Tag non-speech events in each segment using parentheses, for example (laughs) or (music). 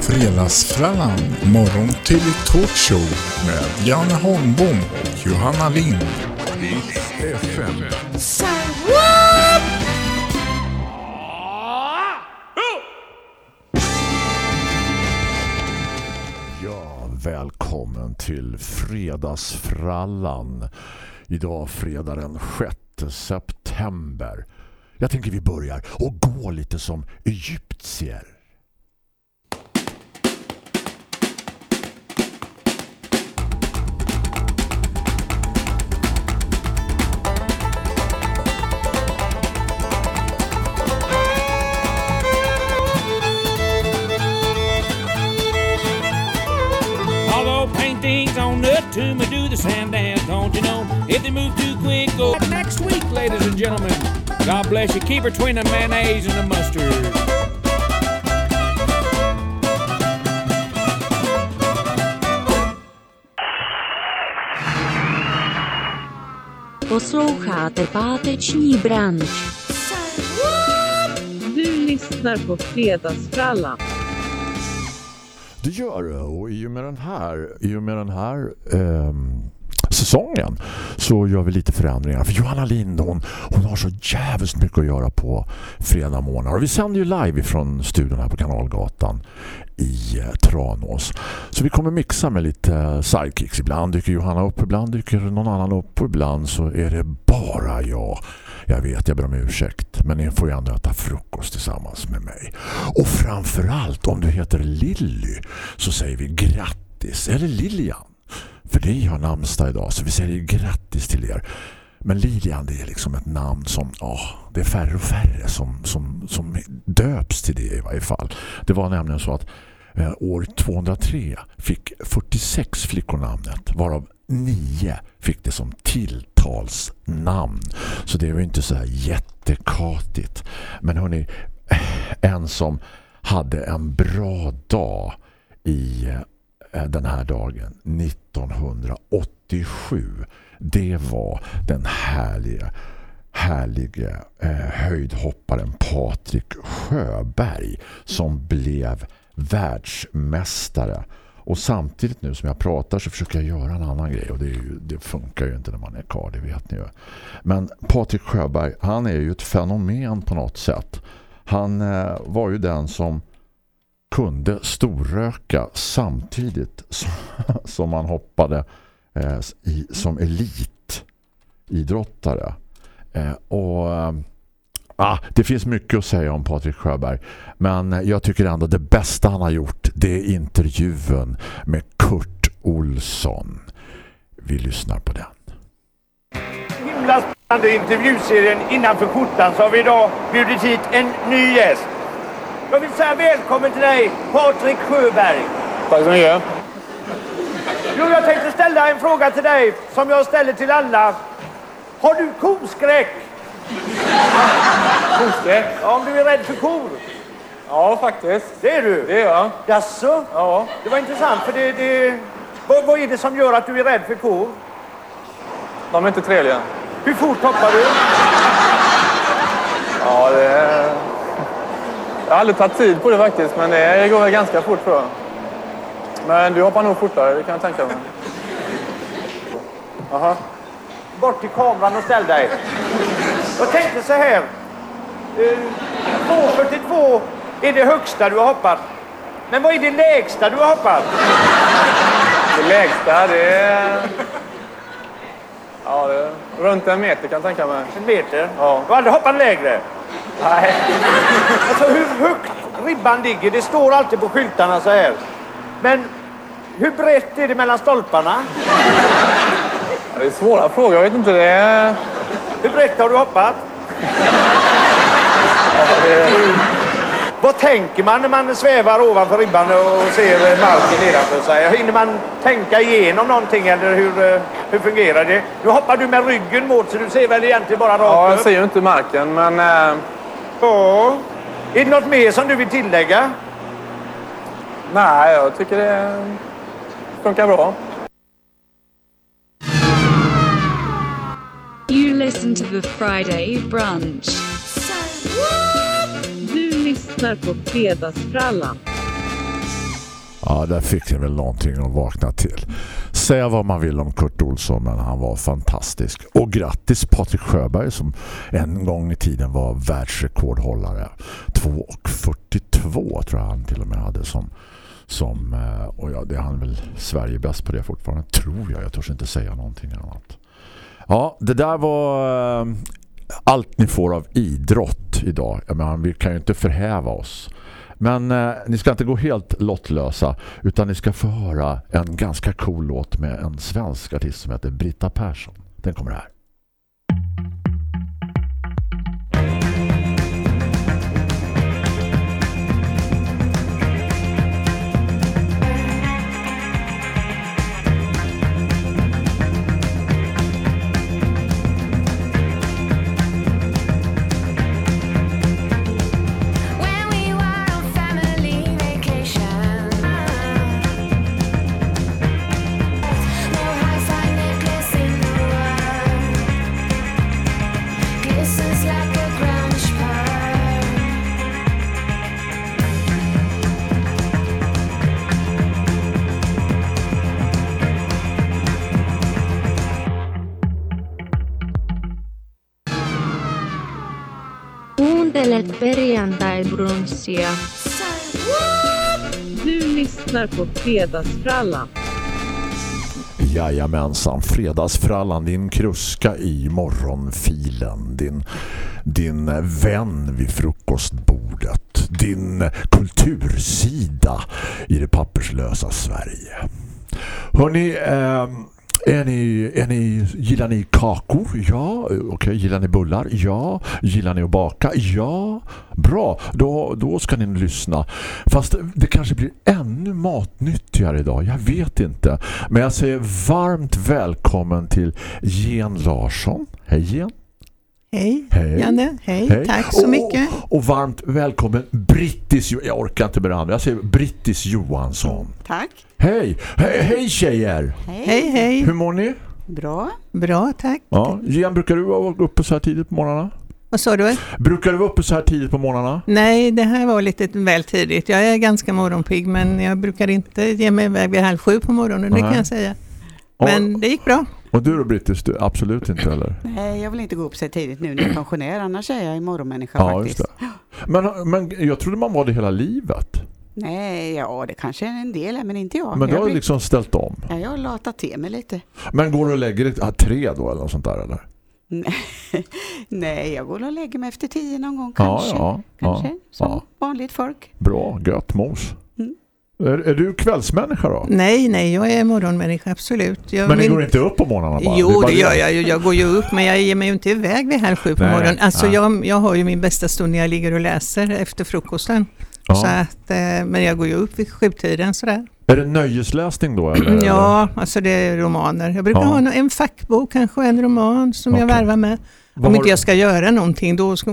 Fredagsfrallan, morgon till talkshow med Janne Holmbom och Johanna Lind. FM. Ja, välkommen till Fredagsfrallan. Idag fredag den 6 september. Jag tänker vi börjar och gå lite som egyptier. Although paintings on the tomb do the sand dance, don't you know? If they move too quick, go next week, ladies and gentlemen. God bless you. Keep between the mayonnaise and the mustard. Posloucháte páteční branč. Du lyssnar på Fredagsfrallan. Det gör det och i och med den här, i och med den här ehm, säsongen så gör vi lite förändringar. För Johanna Lind hon, hon har så jävligt mycket att göra på fredag morgnar. Och vi sänder ju live från studion här på Kanalgatan i eh, Tranås. Så vi kommer mixa med lite eh, sidekicks. Ibland dyker Johanna upp, ibland dyker någon annan upp och ibland så är det bara jag. Jag vet, jag ber om ursäkt. Men ni får ju ändå äta frukost tillsammans med mig. Och framförallt om du heter Lilly så säger vi grattis. Eller Lilian. För det har namnsdag idag så vi säger grattis till er. Men Lilian det är liksom ett namn som åh, det är färre och färre som, som, som döps till det i varje fall. Det var nämligen så att eh, år 203 fick 46 flickor namnet varav 9 fick det som tilltalsnamn. Så det var ju inte så här jättekatigt. Men hörni, en som hade en bra dag i eh, Eh, den här dagen 1987 det var den härliga härliga eh, höjdhopparen Patrik Sjöberg som blev världsmästare. Och samtidigt nu som jag pratar så försöker jag göra en annan grej och det, ju, det funkar ju inte när man är kar, det vet ni ju. Men Patrik Sjöberg, han är ju ett fenomen på något sätt. Han eh, var ju den som kunde storröka samtidigt som, (laughs) som man hoppade eh, i, som elitidrottare. Eh, och eh, ah, det finns mycket att säga om Patrik Sjöberg men jag tycker ändå det bästa han har gjort det är intervjun med Kurt Olsson. Vi lyssnar på den. himla spännande intervjuserien Innanför skjortan så har vi idag bjudit hit en ny gäst. Jag vill säga välkommen till dig, Patrik Sjöberg. Tack så mycket. Jo, jag tänkte ställa en fråga till dig som jag ställer till alla. Har du koskräck? Koskräck? Ja, om du är rädd för kor. Ja, faktiskt. Det är du? Det är jag. Jaså? Ja. Det var intressant för det... det... Vad, vad är det som gör att du är rädd för kor? De är inte trevliga. Hur fort hoppar du? Ja, det är... Jag har aldrig tagit tid på det faktiskt, men det går väl ganska fort tror jag. Men du hoppar nog fortare, det kan jag tänka mig. Aha. Bort till kameran och ställ dig. Jag tänkte så här. Eh, 2,42 är det högsta du har hoppat. Men vad är det lägsta du har hoppat? Det lägsta, det är... Ja, det är runt en meter kan jag tänka mig. En meter? Ja. Du har aldrig hoppat lägre? Nej. (laughs) Alltså hur högt ribban ligger, det står alltid på skyltarna så här. Men hur brett är det mellan stolparna? Ja, Det är svåra frågor, jag vet inte. Det är... Hur brett har du hoppat? Ja, det. Vad tänker man när man svävar ovanför ribban och ser marken nedanför sig? Hinner man tänka igenom någonting eller hur, eh, hur fungerar det? Nu hoppar du med ryggen mot så du ser väl egentligen bara Ja, jag rakt upp? ser ju inte marken, men... Eh... Ja. Är det något mer som du vill tillägga? Nej, jag tycker det funkar bra. You listen to the Friday brunch. Du lyssnar på Fredagsfrallan. Ja, där fick ni väl någonting att vakna till. Säga vad man vill om Kurt Olsson, men han var fantastisk. Och grattis Patrik Sjöberg som en gång i tiden var världsrekordhållare. 2,42 tror jag han till och med hade som som, eh, och ja, det är han väl Sverige bäst på det fortfarande, tror jag. Jag törs inte säga någonting annat. Ja, det där var eh, allt ni får av idrott idag. Jag menar, vi kan ju inte förhäva oss. Men eh, ni ska inte gå helt lottlösa utan ni ska få höra en ganska cool låt med en svensk artist som heter Britta Persson. Den kommer här. Perjantai-brunssia. Du lyssnar på Fredagsfrallan. Jajamensan, fredagsfrallan, din kruska i morgonfilen, din, din vän vid frukostbordet, din kultursida i det papperslösa Sverige. Hörrni, ehm, är ni, är ni, gillar ni kakor? Ja. Okej, gillar ni bullar? Ja. Gillar ni att baka? Ja. Bra, då, då ska ni lyssna. Fast det kanske blir ännu matnyttigare idag. Jag vet inte. Men jag säger varmt välkommen till Jen Larsson. Hej Jen. Hej, Hej. Janne. Hej, Hej. tack så Och- mycket. Och varmt välkommen Brittis, jag orkar inte med det andra. Jag säger Brittis Johansson. Tack. Hej, hej, hej tjejer. Hej, hej. Hur mår ni? Bra. Bra, tack. Ja. Jen, brukar du vara uppe så här tidigt på morgnarna? Vad sa du? Brukar du vara uppe så här tidigt på morgnarna? Nej, det här var lite väl tidigt. Jag är ganska morgonpigg, men jag brukar inte ge mig iväg vid halv sju på morgonen, det Nej. kan jag säga. Men det gick bra. Och du då Brittis, du, absolut inte eller? Nej, jag vill inte gå upp så tidigt nu när jag är pensionär, annars är jag morgonmänniska Ja, faktiskt. Men, men jag trodde man var det hela livet. Nej, ja det kanske är en del men inte jag. Men du jag, har blir- liksom ställt om. ja, jag har latat till mig lite. Men går du och lägger dig ah, tre då eller något sånt där eller? (laughs) Nej, jag går och lägger mig efter tio någon gång Ja, kanske. ja, kanske. ja, Som ja. vanligt folk. Bra, gött mos. Är, är du kvällsmänniska då? Nej, nej, jag är morgonmänniska, absolut. Jag Men ni min- går inte upp på morgnarna bara? Jo, bara det gör jag ju. Jag går ju upp, men jag ger mig ju inte iväg vid halv sju på Nej, morgonen. Alltså, nej. jag, jag har ju min bästa stund när jag ligger och läser efter frukosten. Ja. Så att, eh, men jag går ju upp vid sjutiden sådär. Är det nöjesläsning då? Eller? Ja, alltså det är romaner. Jag brukar Ja. ha en- en fackbok, kanske en roman som jag Okej. värvar med. Vad Om inte jag ska göra någonting, då ska,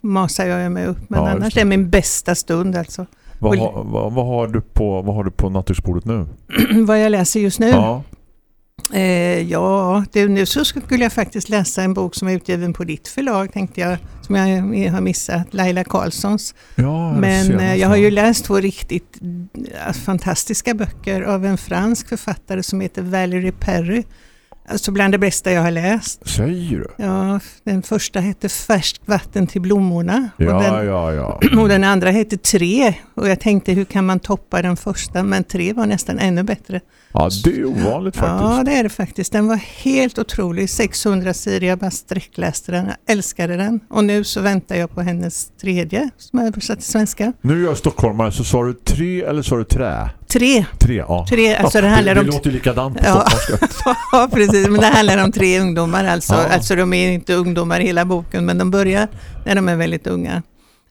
masar jag mig upp. Men Ja, annars det. är det min bästa stund alltså. Vad, har, vad, vad, har du på, vad har du på nattduksbordet nu? (clears throat) Vad jag läser just nu? Ja. Eh, ja, det, nu så skulle jag faktiskt läsa en bok som är utgiven på ditt förlag, tänkte jag, som jag har missat, Laila Karlssons. ja Men eh, jag har ju läst två riktigt eh, fantastiska böcker av en fransk författare som heter Valerie Perry. Alltså bland det bästa jag har läst. Säger du? Ja, den första heter Färskt vatten till blommorna. och, Ja, den, ja, ja. (clears throat) och den andra heter Tre. Och jag tänkte hur kan man toppa den första? Men Tre var nästan ännu bättre. Ja, det är ovanligt faktiskt. Ja, det är det faktiskt. Den var helt otrolig. 600 sidor, jag bara sträckläste den. Jag älskade den. Och nu så väntar jag på hennes tredje som är översatt till svenska. Nu är jag stockholmare, så sa du tre eller sa du trä? Tre. Tre, ja. Tre, alltså det handlar det, om- det låter ju likadant på Ja. (laughs) Ja, precis. Men det handlar om tre ungdomar alltså. Ja. Alltså de är inte ungdomar i hela boken, men de börjar när de är väldigt unga.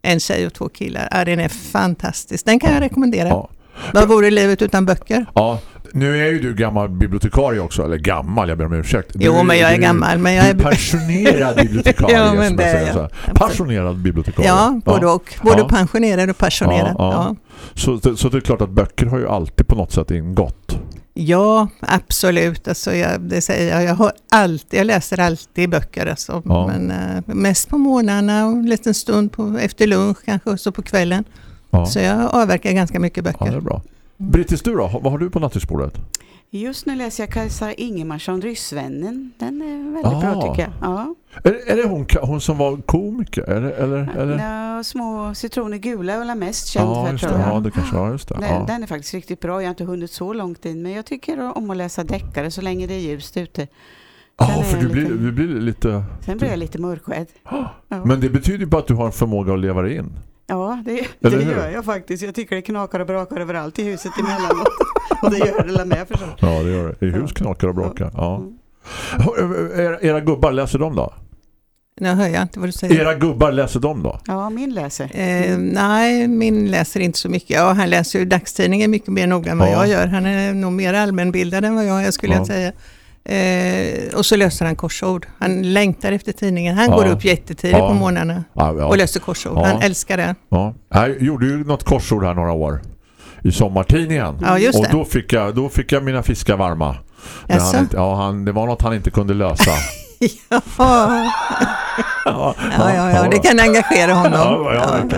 En tjej och två killar. Ja, den är fantastisk. Den kan jag rekommendera. Ja. Vad vore livet utan böcker? Ja, nu är ju du gammal bibliotekarie också, eller gammal, jag ber om ursäkt. Du, Jo, men jag är gammal, men jag är- passionerad bibliotekarie, (laughs) Ja, men det är jag. Passionerad bibliotekarie. Ja, både och. Både Ja. pensionerad och passionerad. Ja, Ja, ja. Så, så det är klart att böcker har ju alltid på något sätt ingått. Ja, absolut. Alltså jag, det säger jag. Jag, har alltid, jag läser alltid böcker. Alltså. Ja. Men, eh, mest på morgnarna och en liten stund på, efter lunch kanske och så på kvällen. Ja. Så jag avverkar ganska mycket ja, böcker. det är bra. Brittis, du då? Vad har du på nattduksbordet? Just nu läser jag Kajsa Ingemarsson Ryssvännen. Den är väldigt bra Ah. tycker jag. Ja. Är, är det hon, hon som var komiker? Eller, eller, eller? Ja, små citroner gula är väl mest känd Ja, för tror det. jag. Ja, det kanske var just det. Den, Ja. den är faktiskt riktigt bra. Jag har inte hunnit så långt in men jag tycker om att läsa deckare så länge det är ljust ute. Ja, är för du blir, lite- du blir lite... Sen blir jag lite mörkrädd. (gasps) Ja. Men det betyder ju bara att du har en förmåga att leva in. Ja, det, det gör jag faktiskt. Jag tycker det knakar och brakar överallt i huset emellanåt. (laughs) och det gör det med förstås. Ja, det gör det. I hus knakar och brakar. Ja. Era, era gubbar, läser de då? Nu hör jag inte vad du säger. Era gubbar, läser de då? Ja, min läser. Eh, nej, min läser inte så mycket. Ja, han läser ju dagstidningen mycket mer noga än vad Ja. jag gör. Han är nog mer allmänbildad än vad jag är skulle Ja. jag säga. Eh, och så löser han korsord. Han längtar efter tidningen. Han Ja. går upp jättetidigt Ja. på morgnarna Ja, och löser korsord. Han älskar det. Ja. Jag gjorde ju något korsord här några år i sommartidningen. Ja, just och det. då fick, jag, då fick jag mina fiskar varma. Jaså? han ja, han, det var något han inte kunde lösa. (laughs) ja. ja, Ja, ja, det kan engagera honom.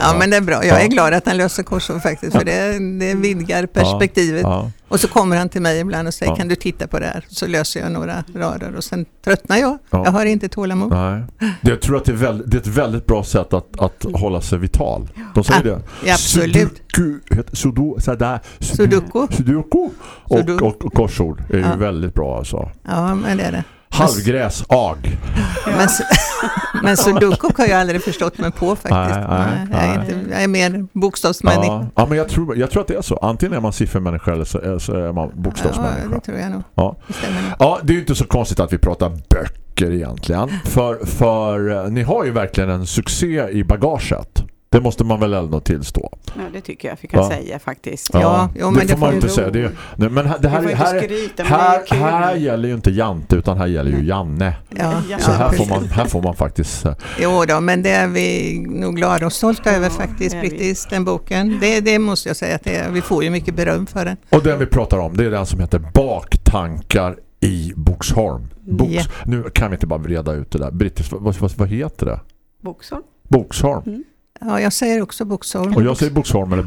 Ja, men det är bra. Jag är glad att han löser korsord faktiskt, för det, det vidgar perspektivet. Ja. Och så kommer han till mig ibland och säger, Ja. kan du titta på det här? Så löser jag några rader och sen tröttnar jag. Ja. Jag har inte tålamod. Nej. Jag tror att det är, väldigt, det är ett väldigt bra sätt att, att hålla sig vital. De säger Ja, det. absolut. Sudoku, heter- sudo, sådär, Sudoku. Sudoku och, Sudoku. och, och korsord är ju väldigt bra alltså. Ja, men det är det. Halvgräs, ag. Men, (laughs) men sudoku har jag aldrig förstått mig på faktiskt. Nej, nej, jag, är inte, jag är mer bokstavsmänniska. Ja, ja, men jag tror, jag tror att det är så. Antingen är man siffermänniska eller så är, så är man Ja, bokstavsmänniska. det tror jag nog. Ja. Det. Ja, det är ju inte så konstigt att vi pratar böcker egentligen. För, för eh, ni har ju verkligen en succé i bagaget. Det måste man väl ändå tillstå. Ja, det tycker jag vi kan Ja. säga faktiskt. Ja, jo, men det det får man får ju inte ju säga. Det är, nej, men här- det här, här, inte här, skryta, men det är här, här gäller ju inte Jante utan här gäller ju Janne. Ja, Ja, Så här får man, här får man faktiskt... eh, Jo då, men det är vi nog glada och stolta över faktiskt, det. Brittis, den boken. Det, det måste jag säga att det. Vi får ju mycket beröm för den. Och den vi pratar om, det är den som heter Baktankar i Boxholm. Box, Ja. Nu kan vi inte bara vreda ut det där. Brittis, vad, vad, vad heter det? Boxholm. Boxholm. Mm. Ja, jag säger också Boxholm. Och jag säger Boxholm eller.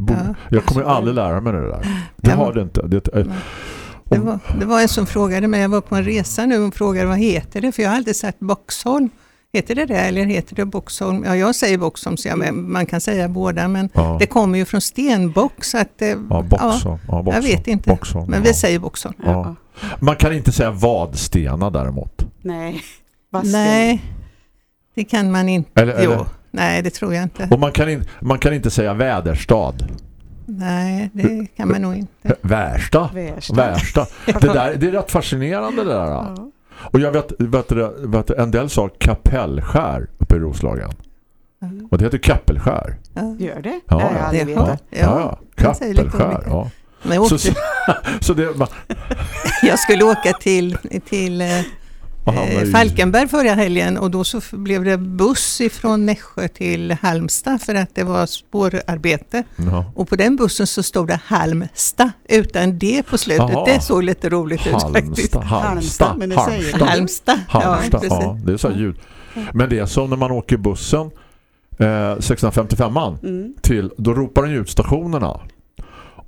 Bo, Ja. Jag kommer ju aldrig lära mig det där. Det Ja, har det inte. Det, eh, Det var, det var en som frågade mig, jag var på en resa nu och frågade vad heter det? För jag har alltid sagt Boxholm. Heter det det eller heter det Boxholm? Ja, jag säger Boxholm, så jag, man kan säga båda, men Ja. det kommer ju från stenbock så att det, ja, Boxholm. Ja, Boxholm. jag vet inte. Boxholm, men ja. vi säger Boxholm. Ja. Man kan inte säga vadstena däremot. Nej. Nej, det kan man inte. Eller- jo, eller- nej det tror jag inte. Och man kan, in, man kan inte säga väderstad. Nej, det kan man nog inte. Värsta. Värsta. Värsta. (laughs) Det, där, det är rätt fascinerande det där. Ja. Och jag vet, vet, du- vet du, en del sa kapellskär uppe i Roslagen. Mm. Och det heter kappelskär. Ja. Gör det? Ja, det ja. Ja. vetat. Ja, ja. man säger lite Kappelskär. Ja. Men jag, Så, åkte, (laughs) så det, man, (laughs) jag skulle åka till, till eh, man Falkenberg förra helgen och då så blev det buss ifrån Nässjö till Halmstad för att det var spårarbete. Ja. Och på den bussen så stod det Halmstad utan D på slutet. Jaha. Det såg lite roligt ut faktiskt. Halmstad, Halmstad, men det säger Halmstad. Halmstad, Halmstad, ja ja, det är så ljud. Men det är som när man åker bussen eh, 655an Mm. till, då ropar den ut stationerna.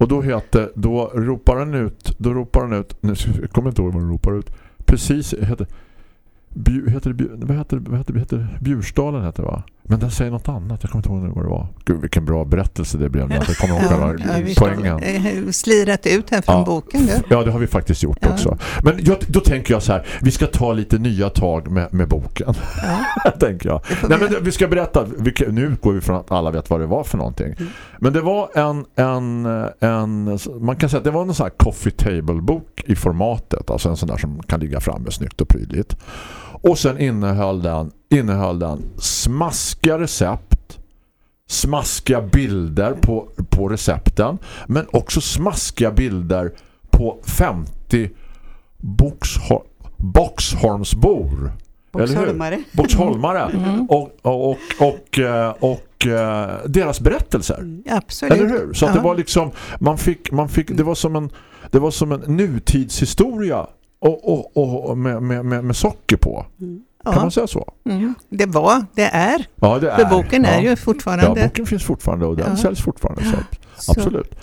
Och då heter, då ropar den ut, då ropar den ut, nu jag kommer inte ihåg vad den ropar ut. Precis, heter, Bju, heter, det, vad heter, vad heter, vad heter Bjursdalen heter det va? Men den säger något annat, jag kommer inte ihåg nu vad det var. Gud vilken bra berättelse det blev när jag kommer ihåg själva ja, poängen. Eh, Slirat ut här från Ja. boken du. Ja, det har vi faktiskt gjort Ja. också. Men jag, då tänker jag så här, vi ska ta lite nya tag med, med boken. Ja. (laughs) tänker jag. Nej, men vi ska berätta, vi, nu utgår vi från att alla vet vad det var för någonting. Mm. Men det var en, en, en, man kan säga att det var en sån här coffee table-bok i formatet. Alltså en sån där som kan ligga framme snyggt och prydligt. Och sen innehöll den, innehöll den smaskiga recept, smaskiga bilder på, på recepten, men också smaskiga bilder på 50 Boxhol Boxholmsbor. Boxholmare. Boxholmare. (laughs) Mm. Och, och, och, och, eh, och eh, deras berättelser. Absolut. Eller hur? Så att det var liksom man fick, man fick, det var som en det var som en nutidshistoria och, och, och, och med, med, med, socker på. Kan Ja. man säga så? Mm. Det var, det är. Ja, det är. För boken är ja. ju fortfarande... Ja, boken finns fortfarande och den säljs fortfarande. Så. att- Så, Absolut.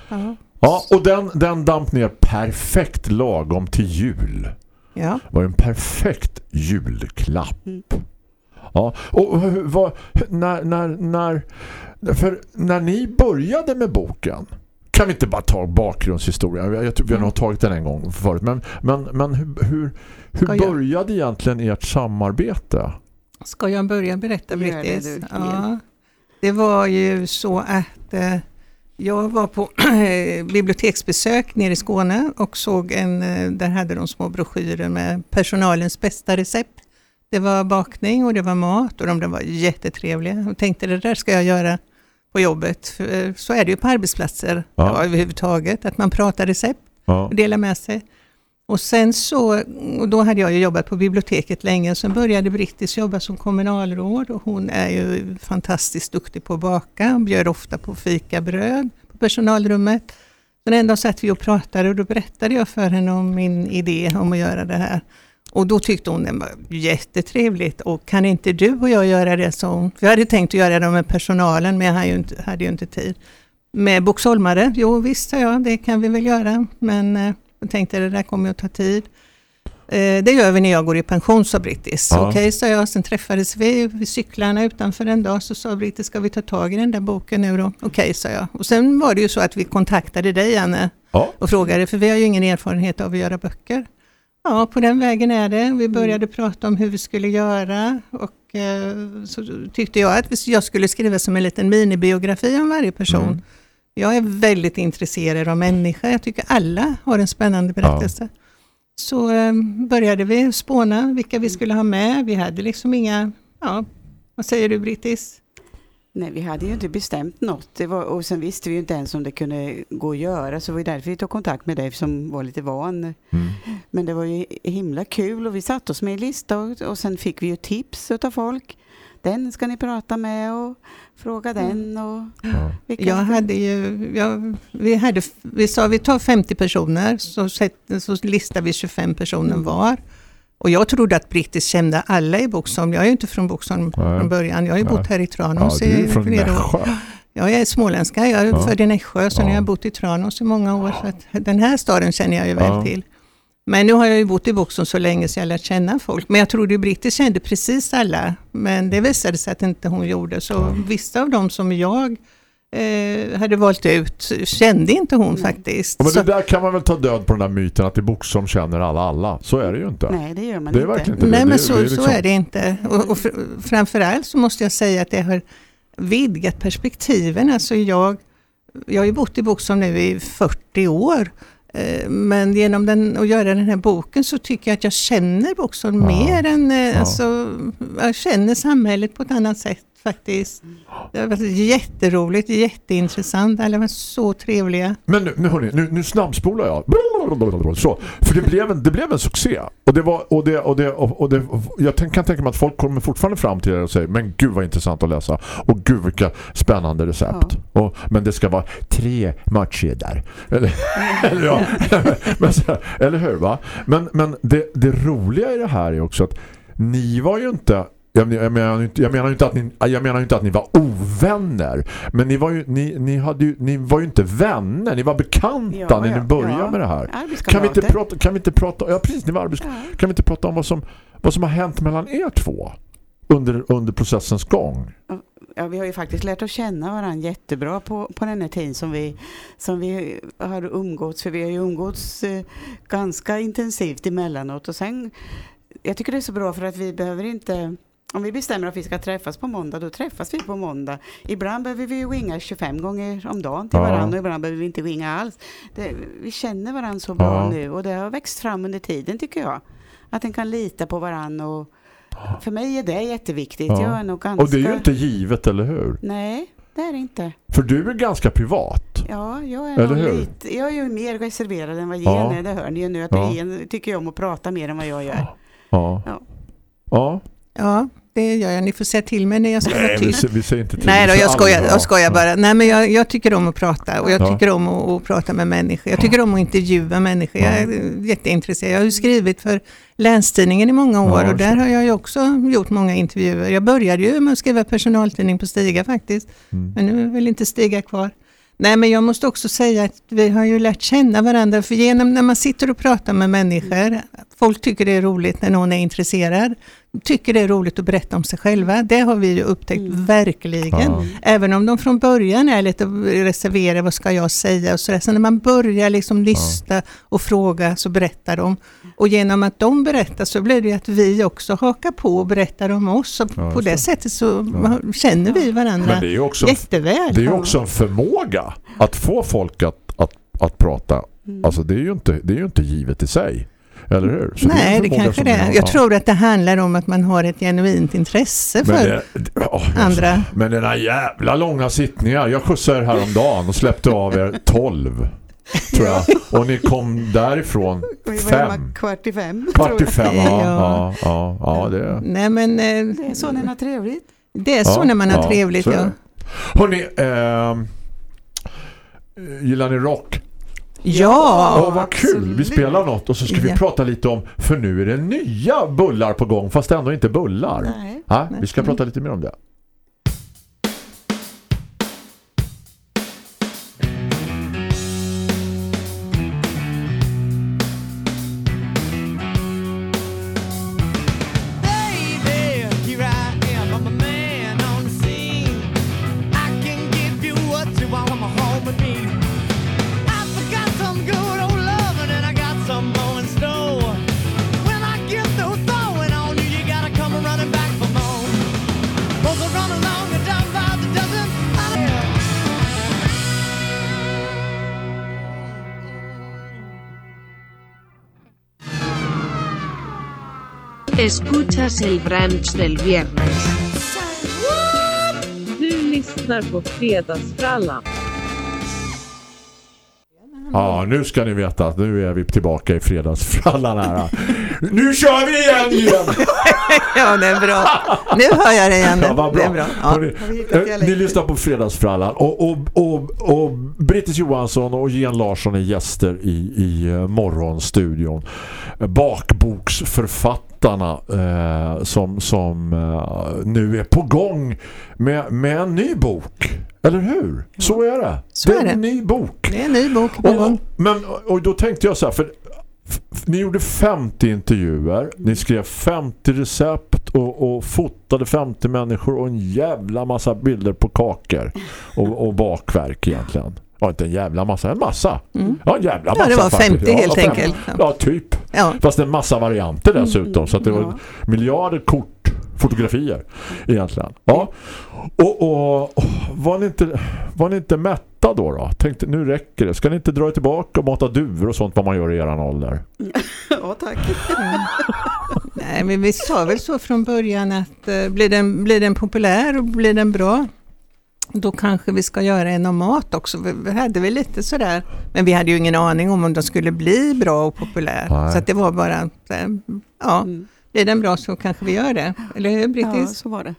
Ja. Och den, den damp ner perfekt lagom till jul. ja. Det var en perfekt julklapp. Mm. Ja, och vad, när, när, när, för när ni började med boken kan vi inte bara ta bakgrundshistorien. Jag, jag tror vi har nog tagit den en gång förut. Men, men, men hur, hur, hur Ska jag- började egentligen ert samarbete? Ska jag börja berätta, Gör det, Brittis? du, Ja. Det var ju så att eh, jag var på (clears throat) biblioteksbesök nere i Skåne och såg en, eh, där hade de små broschyrer med personalens bästa recept. Det var bakning och det var mat och de där var jättetrevliga. Jag tänkte det där ska jag göra på jobbet. Eh, så är det ju på arbetsplatser ja. överhuvudtaget, att man pratar recept Ja. och delar med sig. Och sen så, och då hade jag ju jobbat på biblioteket länge, sen började Brittis jobba som kommunalråd och hon är ju fantastiskt duktig på att baka, hon bjöd ofta på fikabröd på personalrummet. Men en dag satt vi och pratade och då berättade jag för henne om min idé om att göra det här. Och då tyckte hon det var jättetrevligt och kan inte du och jag göra det. För jag hade tänkt att göra det med personalen men jag hade ju inte, hade ju inte tid. Med boxholmare, jo visst sa jag, det kan vi väl göra. Men eh, jag tänkte det där kommer att ta tid. Eh, det gör vi när jag går i pension, sa Brittis. Ja. Okej, sa jag. Sen träffades vi vid cyklarna utanför en dag. Så sa Brittis, ska vi ta tag i den där boken nu då? Okej, sa jag. Och sen var det ju så att vi kontaktade dig, Anne, Ja. och frågade, för vi har ju ingen erfarenhet av att göra böcker. Ja, på den vägen är det. Vi började prata om hur vi skulle göra och eh, så tyckte jag att jag skulle skriva som en liten minibiografi om varje person. Mm. Jag är väldigt intresserad av människor. Jag tycker alla har en spännande berättelse. Så eh, började vi spåna vilka vi skulle ha med. Vi hade liksom inga, ja, vad säger du Brittis? Nej, vi hade ju inte bestämt något. Det var, och sen visste vi ju inte ens om det kunde gå att göra. Så det var därför vi tog kontakt med dig som var lite van. Mm. Men det var ju himla kul och vi satte oss med i lista och, och sen fick vi ju tips utav folk. Den ska ni prata med och fråga den. Och Ja. Jag hade ju, jag, vi, hade, vi sa vi tar 50 personer så, så listar vi 25 personer Mm. var. Och jag trodde att Brittis kände alla i Boxholm. Jag är ju inte från Boxholm Nej. från början. Jag har ju Nej. bott här i Ja, Tranås är i flera år. Jag är småländska, jag är Ja. född i Nässjö, så Ja. nu har jag bott i Tranås i många år. Så att den här staden känner jag ju väl Ja. till. Men nu har jag ju bott i Boxholm så länge så jag har lärt känna folk. Men jag trodde ju Brittis kände precis alla. Men det visade sig att inte hon gjorde. Så vissa av dem som jag eh, hade valt ut kände inte hon faktiskt. Ja, Men så, det där kan man väl ta död på den där myten att i Boxholm känner alla alla. Så är det ju inte. Nej, det gör man Det är inte. verkligen inte nej det. men det, så, det är så liksom- är det inte. Och, och fr- framförallt så måste jag säga att det har vidgat perspektiven. Alltså jag, jag har ju bott i Boxholm nu i 40 år. Eh, Men genom den, att göra den här boken så tycker jag att jag känner Boxholm Ja. mer än... eh, Ja. Alltså, jag känner samhället på ett annat sätt faktiskt. Det har varit jätteroligt, jätteintressant. Alla var så trevliga. Men nu, nu, hörni, nu, nu snabbspolar jag. Så, för det blev, en, det blev en succé. Och det var, och det, och det, och och det, jag kan tänka mig att folk kommer fortfarande fram till det och säger men gud vad intressant att läsa. Och gud vilka spännande recept. Och, men det ska vara tre matcher Eller, eller, ja. (laughs) men, eller hur va? Men, men det, det roliga i det här är också att ni var ju inte jag, jag, menar, inte- jag menar inte att ni jag menar inte att ni var ovänner men ni var ju ni, ni hade ju ni var ju inte vänner ni var bekanta Ja, när ja, ni började ja. med det här. Kan vi inte prata kan vi inte prata ja precis ni var arbets, kan vi inte prata om vad som vad som har hänt mellan er två under under processens gång? Ja, vi har ju faktiskt lärt oss känna varandra jättebra på, på den här tiden som vi, som vi har umgåtts. För vi har ju umgåtts eh, ganska intensivt emellanåt. Och sen, jag tycker det är så bra för att vi behöver inte... Om vi bestämmer att vi ska träffas på måndag, då träffas vi på måndag. Ibland behöver vi ju ringa 25 gånger om dagen till Ja. varandra och ibland behöver vi inte ringa alls. Det, vi känner varandra så bra Ja. nu och det har växt fram under tiden tycker jag. Att en kan lita på varandra och för mig är det jätteviktigt. Ja. Jag är nog ganska... Och det är ju inte givet eller hur? Nej, det är det inte. För du är ganska privat. Ja, jag är Eller nog hur? lite, jag är ju mer reserverad än vad Ja. Jen är. Det hör ni ju nu att Ja. Jen tycker om att prata mer än vad jag gör. Ja. Ja. Ja. Ja, det gör jag. Ni får säga till mig när jag ska vara Nej, vi, tyst. sä- vi säger inte till. Nej då, jag skojar, jag skojar bara. Nej, men jag, jag tycker om att prata och jag Ja. tycker om att, att prata med människor. Jag tycker om att intervjua människor. Jag är jätteintresserad. Jag har ju skrivit för Länstidningen i många år Ja, och där har jag ju också gjort många intervjuer. Jag började ju med att skriva personaltidning på Stiga faktiskt. Mm. Men nu är väl inte Stiga kvar. Nej, men jag måste också säga att vi har ju lärt känna varandra, för genom när man sitter och pratar med människor, folk tycker det är roligt när någon är intresserad, tycker det är roligt att berätta om sig själva. Det har vi ju upptäckt verkligen. Ja. Även om de från början är lite reserverade, vad ska jag säga och sådär. Så när man börjar liksom lyssna och fråga så berättar de. Och genom att de berättar så blir det ju att vi också hakar på och berättar om oss. Och Ja, på det det. sättet så känner vi varandra Men det är också, jätteväl. det är ju också en förmåga att få folk att, att, att prata. Mm. Alltså det är ju inte, det är ju inte givet i sig. Eller hur? Så Nej, det förmåga kanske det är. Jag Ja. tror att det handlar om att man har ett genuint intresse Men, för det, alltså, andra. men den här jävla långa sittningar. Jag skjutsade er häromdagen och släppte av er 12 tror jag. (laughs) Och ni kom därifrån Vi var hemma fem. kvart i fem. Kvart i fem, ja. Ja. Ja, ja, ja det Nej, men eh, Det är så när man har trevligt. det är så Ja, när man har ja, trevligt. Ja. det. Hörrni, ehm, gillar ni rock? Ja, Åh, vad kul! Vi spelar något och så ska vi Ja. prata lite om, för nu är det nya bullar på gång, fast ändå inte bullar. Nej. Ja, vi ska prata lite mer om det. Escuchas el brunch del viernes. Du lyssnar på Fredagsfrallan. Ja, nu ska ni veta att nu är vi tillbaka i fredagsfrallan här. Nu kör vi igen igen! (laughs) ja, det är bra. Nu hör jag det igen. Ja, vad Det är bra. bra. Ja. Hörrni, eh, ni lyssnar på Fredagsfrallan och, och, och, och Brittis Johansson och Jen Larsson är gäster i, i eh, morgonstudion. Bakboksförfattarna eh, som, som eh, nu är på gång med, med en ny bok. Eller hur? Så är det. Så det är är en ny bok. Det är en ny bok Och, men, och då tänkte jag så här, för ni gjorde 50 intervjuer, ni skrev 50 recept och, och fotade 50 människor och en jävla massa bilder på kakor och, och bakverk egentligen. Ja, inte en jävla massa, en massa. Ja, en jävla Mm. Ja, massa det var faktiskt. 50 helt fem- enkelt. Ja, typ. Ja. Fast en massa varianter dessutom. Så att det var ja. miljarder kort, fotografier egentligen. Ja. Och, och, och var, ni inte, var ni inte mätta då då? Tänkte, nu räcker det. Ska ni inte dra er tillbaka och mata duvor och sånt vad man gör i eran ålder? (laughs) Ja, tack. (laughs) Nej, men vi sa väl så från början att eh, blir, den, blir den populär och blir den bra då kanske vi ska göra en om mat också. Vi vi hade väl lite sådär, men vi hade ju ingen aning om om den skulle bli bra och populär. Nej. Så att det var bara, så här, ja, Mm. blir den bra så kanske vi gör det. Eller hur Ja, Brittis? så var det.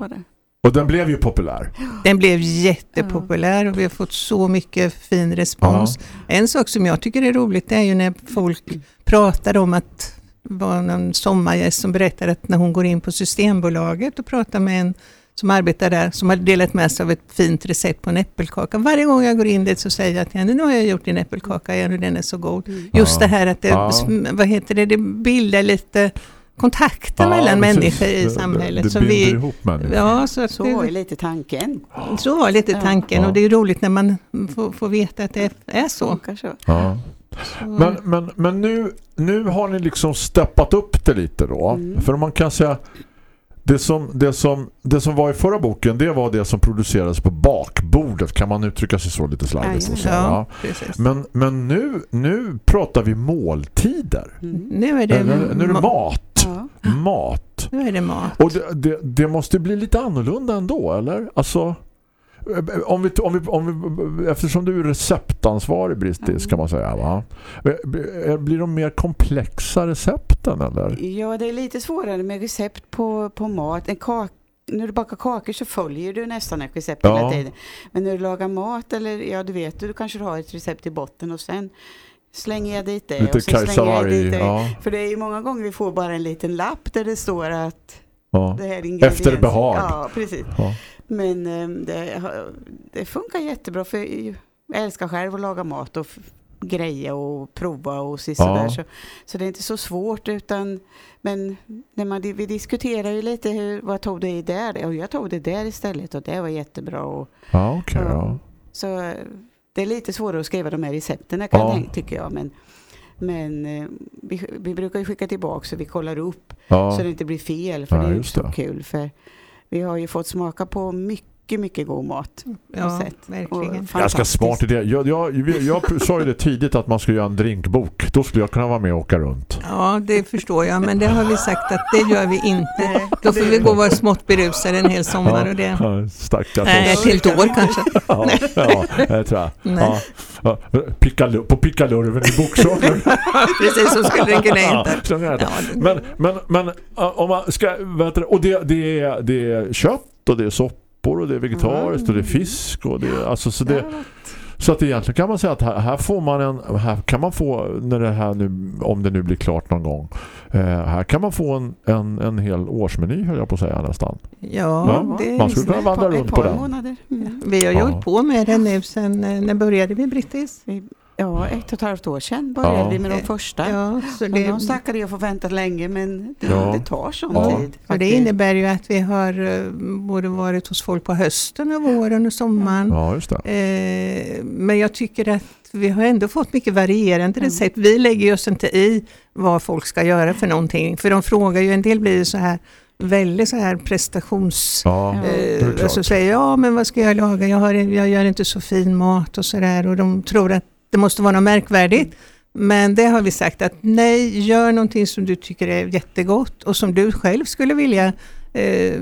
Var det. Och den blev ju populär. Den blev jättepopulär och vi har fått så mycket fin respons. En sak som jag tycker är roligt är ju när folk pratar om att var någon sommargäst som berättade att när hon går in på Systembolaget och pratar med en som arbetar där, som har delat med sig av ett fint recept på en äppelkaka. Varje gång jag går in dit så säger jag till henne, nu har jag gjort din äppelkaka igen och den är så god. Just Ja. det här att det, Ja. vad heter det, det bildar lite kontakter Ja, mellan precis. människor i Det- samhället. Det, så det binder vi, ihop människor. ja, så att Så det, var ju lite tanken. så var lite tanken Ja. och det är roligt när man får, får veta att det är så. Så. Ja. så. Men, men, men nu, nu har ni liksom steppat upp det lite då. Mm. För man kan säga det som, det, som, det som var i förra boken det var det som producerades på bakbordet kan man uttrycka sig så lite slarvigt. och så, ja, ja. Men, men nu, nu pratar vi måltider. Mm. Nu är det, nu, nu är det ma- mat. Mat. Nu är det mat. Och det, det, det måste bli lite annorlunda ändå, eller? Alltså, om vi, om vi, om vi, eftersom du är receptansvarig brittisk kan man säga va? Blir de mer komplexa recepten eller? Ja, det är lite svårare med recept på, på mat. En kak när du bakar kakor så följer du nästan ett recept Ja. hela tiden. Men när du lagar mat eller ja du vet du kanske har ett recept i botten och sen slänger jag dit det. Lite och sen slänger jag dit det. ja. För det är ju många gånger vi får bara en liten lapp där det står att ja. det här är ingredienser. Efter behag. Ja, precis. Ja. Men eh, det, det funkar jättebra för jag älskar själv att laga mat och greja och prova och så, Ja. Så, så det är inte så svårt utan men när man, vi diskuterar ju lite hur, vad tog det där? Och jag tog det där istället och det var jättebra. Och, Ja, okej. ja. så det är lite svårare att skriva de här recepten kan Ja. jag tycker jag. Men, men eh, vi, vi brukar ju skicka tillbaka så vi kollar upp Ja. så det inte blir fel. För Ja, det är ju så det. kul. För vi har ju fått smaka på mycket, mycket god mat. Ja, verkligen. Ganska smart idé. Jag, jag, jag, jag sa ju det tidigt att man skulle göra en drinkbok. Då skulle jag kunna vara med och åka runt. Ja, det förstår jag, men det har vi sagt att det gör vi inte. Då får vi gå och vara smått berusade en hel sommar och det... Ja, stackars Nej, oss. ett helt år kanske. (laughs) Ja, ja det tror jag. Nej. Ja. På pickalurven i bokstaven. (laughs) Precis, så skulle den kunna heta. Ja, Men, men, men om man ska, vet du, och det, det, är, det är kött och det är soppor och det är vegetariskt och det är fisk och det är, alltså så det så att egentligen kan man säga att här, här får man en här kan man få när det här nu om det nu blir klart någon gång. Eh, här kan man få en, en, en hel årsmeny höll jag på att säga nästan. Ja, det man skulle kunna vandra runt på den. månader. Mm. Vi har ju Ja. hållit på med det nu sen, eh, när började vi Brittis? Vi- Ja, ett och ett halvt år sedan började Ja. vi med de första. Ja, så det, de stackare jag får vänta länge men det, Ja. det tar sån Ja. tid. och det innebär ju att vi har eh, både varit hos folk på hösten och våren och sommaren. Ja, just det. Eh, men jag tycker att vi har ändå fått mycket varierande Mm. recept. Vi lägger oss inte i vad folk ska göra för någonting. För de frågar ju, en del blir ju så här väldigt så här prestations... Ja, Eh, och klart. så säger jag, ja men vad ska jag laga? Jag, har, jag gör inte så fin mat och sådär. Och de tror att det måste vara något märkvärdigt. Men det har vi sagt att nej, gör någonting som du tycker är jättegott och som du själv skulle vilja eh,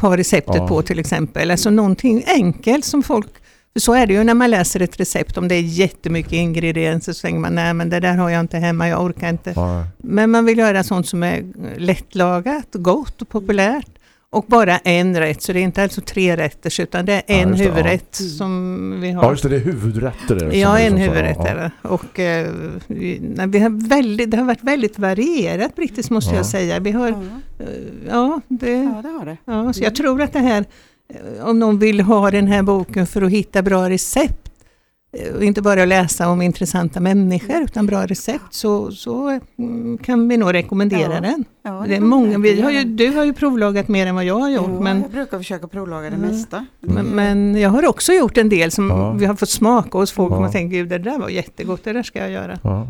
ha receptet Ja. på till exempel. Alltså någonting enkelt som folk för så är det ju när man läser ett recept, om det är jättemycket ingredienser så tänker man nej men det där har jag inte hemma, jag orkar inte. Ja, Men man vill göra sånt som är lättlagat, gott och populärt. Och bara en rätt, så det är inte alltså tre rätter utan det är Ja, en just det, ja. huvudrätt som vi har. ja, just det. Det är huvudrätter. Det, Ja, en som så- huvudrätt ja. är det. Och eh, vi, nej, vi har väldigt, det har varit väldigt varierat brittiskt måste Ja. jag säga. Vi har, Ja, eh, ja, det, ja, det har det. ja, så jag tror att det här, eh, om någon vill ha den här boken för att hitta bra recept, och inte bara läsa om intressanta människor utan bra recept, så, så mm, kan vi nog rekommendera Ja. den. Ja, Det är många, vi har ju, du har ju provlagat mer än vad jag har gjort, Jo, men Jag brukar försöka provlaga det Mm. mesta. Men, men jag har också gjort en del som Ja. vi har fått smaka hos folk och Ja. man tänker, "Gud, det där var jättegott, det där ska jag göra. Ja.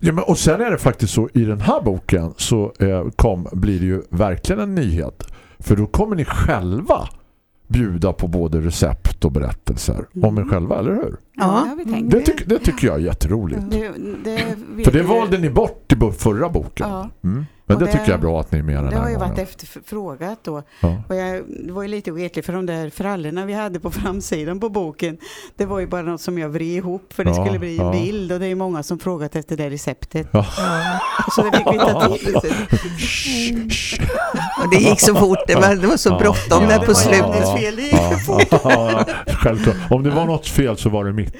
Ja, men, och sen är det faktiskt så i den här boken så eh, kom, blir det ju verkligen en nyhet. För då kommer ni själva bjuda på både recept och berättelser om er själva, eller hur? Ja, det tyck, det tycker jag är jätteroligt. Det, det För det valde ni bort i förra boken. Ja. Mm. Men Och det, det- tycker jag är bra att ni är med den Det har här ju varit gången. efterfrågat då. Ja. Och jag, det var ju lite retligt för de där frallorna vi hade på framsidan på boken. Det var ju bara något som jag vred ihop för det Ja, skulle bli ja. en bild och det är många som frågat efter det receptet. Ja. (laughs) Så det fick vi ta till. Shh. Och det gick så fort, det var, det var så Ja. bråttom Ja, där det på var slutet. fel, det gick för fort. Ja, (laughs) ja, självklart. Om det var något fel så var det mitt.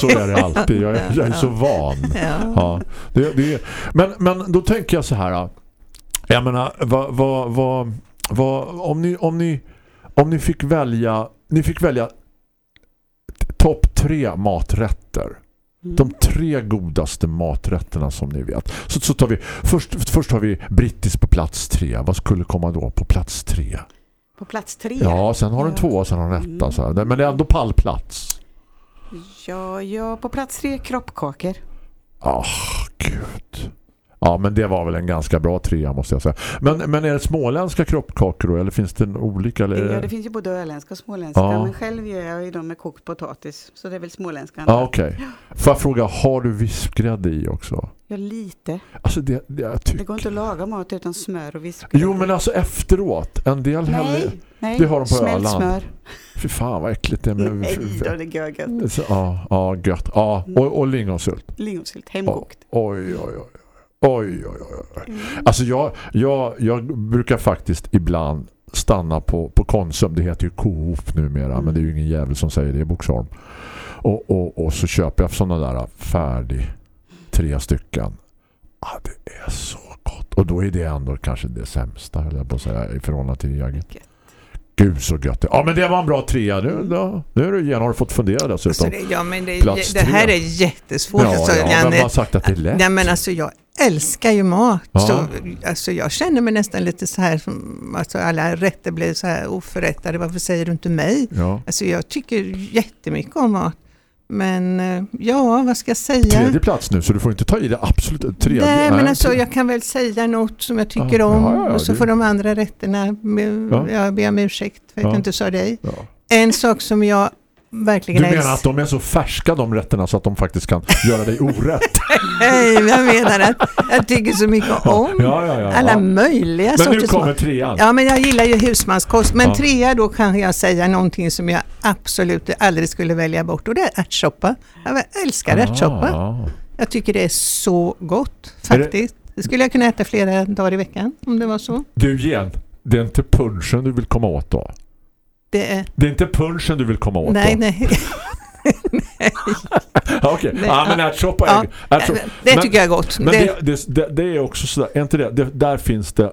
Så är det alltid. Jag, är- jag är så van. Ja. Ja, det, det, men, men då tänker jag så här. Jag menar, vad, vad, vad, vad, om, ni, om, ni, om ni fick välja ni fick välja topp tre maträtter. Mm. De tre godaste maträtterna som ni vet. Så, så tar vi, först, först har vi brittisk på plats tre. Vad skulle komma då på plats tre? På plats tre. Ja, sen har du en Ja. tvåa, sen har du en etta. Mm. Så här. Men det är ändå pallplats. Ja, ja, på plats tre kroppkakor. Ah. Ja, men det var väl en ganska bra trea måste jag säga. Men, men är det småländska kroppkakor då? Eller finns det olika? Eller? Ja, det- det finns ju både öländska och småländska. Ja. Men själv gör jag ju dem med kokt potatis. Så det är väl småländska. Ja, okej. Får jag fråga, har du vispgrädde i också? Ja, lite. Alltså det, det Det går inte att laga mat utan smör och vispgrädde. Jo, men alltså efteråt. En del häller... Nej, Nej, det har de på smält Öland. smör. Fy fan vad äckligt det är med... Nej då, det är gött. Så, Ja, ja, gött. Ja, och, och lingonsylt. Lingonsylt, hemkokt. Oj, oj, oj. Oj, oj, oj. oj. Alltså jag, jag, jag brukar faktiskt ibland stanna på, på Konsum. Det heter ju Coop numera, men det är ju ingen jävel som säger det i Boxholm. Och, och, och så köper jag sådana där färdig tre stycken. Ja, det är så gott. Och då är det ändå kanske det sämsta, jag på säga, i förhållande till jaget. Gud så gött. Ja, men det var en bra trea. Nu, då, nu är du igen har du fått fundera dessutom. Alltså det, ja, men det, det här tre. är jättesvårt. Ja, alltså, ja, vem har sagt att det är lätt? Nej, men alltså jag älskar ju mat. Ja. Så, alltså, jag känner mig nästan lite så här, som, alltså, alla rätter blir så här oförrättade. Varför säger du inte mig? Ja. Alltså, jag tycker jättemycket om mat. Men eh, ja, vad ska jag säga? Tredje plats nu, så du får inte ta i det absolut tredje. Nej, men alltså jag kan väl säga något som jag tycker Ja, om ja, ja, och så det- får de andra rätterna, Ja. jag ber om ursäkt för att Ja. jag inte sa dig. En sak som jag verkligen Du menar älskar- att de är så färska de rätterna så att de faktiskt kan göra dig orätt? (laughs) Nej, jag menar att jag tycker så mycket om Ja, ja, ja. alla möjliga Men nu sorters kommer mat. trean. Ja, men jag gillar ju husmanskost. Men trea då kan jag säga någonting som jag absolut aldrig skulle välja bort och det är ärtsoppa. Jag älskar ärtsoppa. Ah. Jag tycker det är så gott faktiskt. Det skulle jag kunna äta flera dagar i veckan om det var så. Du igen, det är inte punchen du vill komma åt då? Det är... Det är inte punchen du vill komma åt Nej, då? nej. (laughs) Ja, Okej, Nej, ja, men ärtsoppa Ja, är... ärtsoppa- det Men- tycker jag är gott. Men Det- det, det, det, är också sådär, är inte det, det, där finns det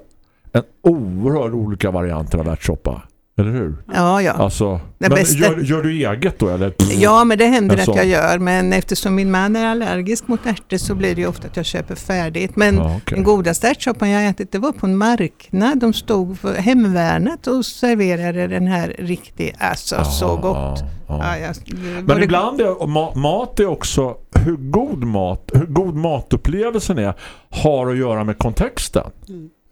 en oerhörd olika varianter av ärtsoppa. Eller hur? Ja, ja. Alltså, Det men bästa- gör, gör du eget då? Eller? Ja, men det händer att jag gör. Men eftersom min man är allergisk mot ärtor så blir det ju ofta att jag köper färdigt. Men Ja, okej. den godaste ärtsoppan jag ätit det var på en marknad. De stod för hemvärnet och serverade den här riktigt, alltså så Ja, gott. ja. Ja, jag, Men både- ibland är ma mat är också hur god mat, hur god matupplevelsen är har att göra med kontexten.